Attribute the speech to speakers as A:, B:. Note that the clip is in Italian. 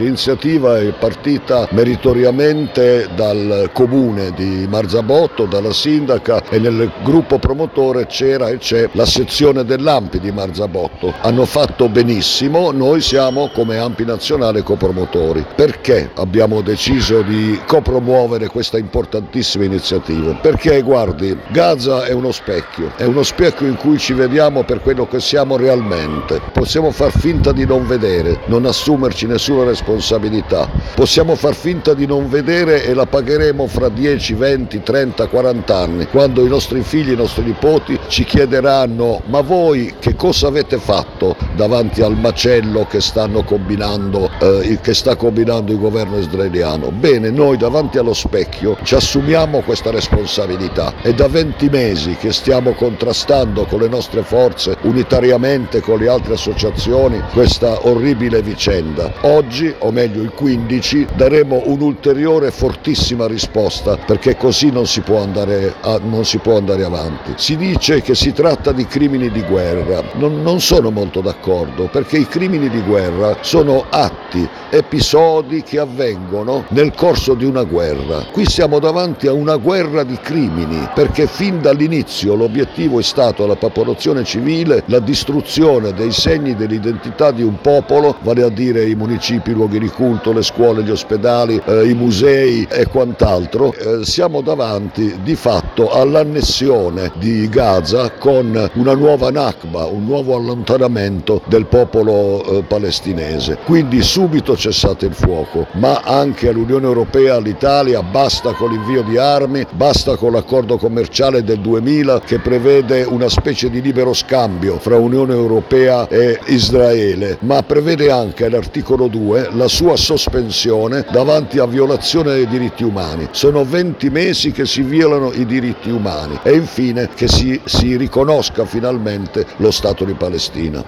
A: L'iniziativa è partita meritoriamente dal comune di Marzabotto, dalla sindaca e nel gruppo promotore c'era e c'è la sezione dell'Ampi di Marzabotto. Hanno fatto benissimo, noi siamo come Ampi Nazionale copromotori. Perché abbiamo deciso di copromuovere questa importantissima iniziativa? Perché guardi, Gaza è uno specchio, è uno specchio in cui ci vediamo per quello che siamo realmente. Possiamo far finta di non vedere, non assumerci nessuna responsabilità responsabilità. Possiamo far finta di non vedere e la pagheremo fra 10, 20, 30, 40 anni, quando i nostri figli, i nostri nipoti ci chiederanno ma voi che cosa avete fatto davanti al macello che, combinando, eh, che sta combinando il governo israeliano? Bene, noi davanti allo specchio ci assumiamo questa responsabilità. È da 20 mesi che stiamo contrastando con le nostre forze, unitariamente con le altre associazioni, questa orribile vicenda. Oggi o meglio il 15, daremo un'ulteriore fortissima risposta perché così non si, può andare, a, non si può andare avanti. Si dice che si tratta di crimini di guerra, non, non sono molto d'accordo perché i crimini di guerra sono atti, episodi che avvengono nel corso di una guerra. Qui siamo davanti a una guerra di crimini perché fin dall'inizio l'obiettivo è stato la popolazione civile, la distruzione dei segni dell'identità di un popolo, vale a dire i municipi, i luoghi di culto, le scuole, gli ospedali, eh, i musei e quant'altro, eh, siamo davanti di fatto all'annessione di Gaza con una nuova Nakba, un nuovo allontanamento del popolo eh, palestinese. Quindi subito cessate il fuoco, ma anche all'Unione Europea, all'Italia, basta con l'invio di armi, basta con l'accordo commerciale del 2000 che prevede una specie di libero scambio fra Unione Europea e Israele, ma prevede anche l'articolo 2 la sua sospensione davanti a violazione dei diritti umani. Sono 20 mesi che si violano i diritti umani e infine che si, si riconosca finalmente lo Stato di Palestina.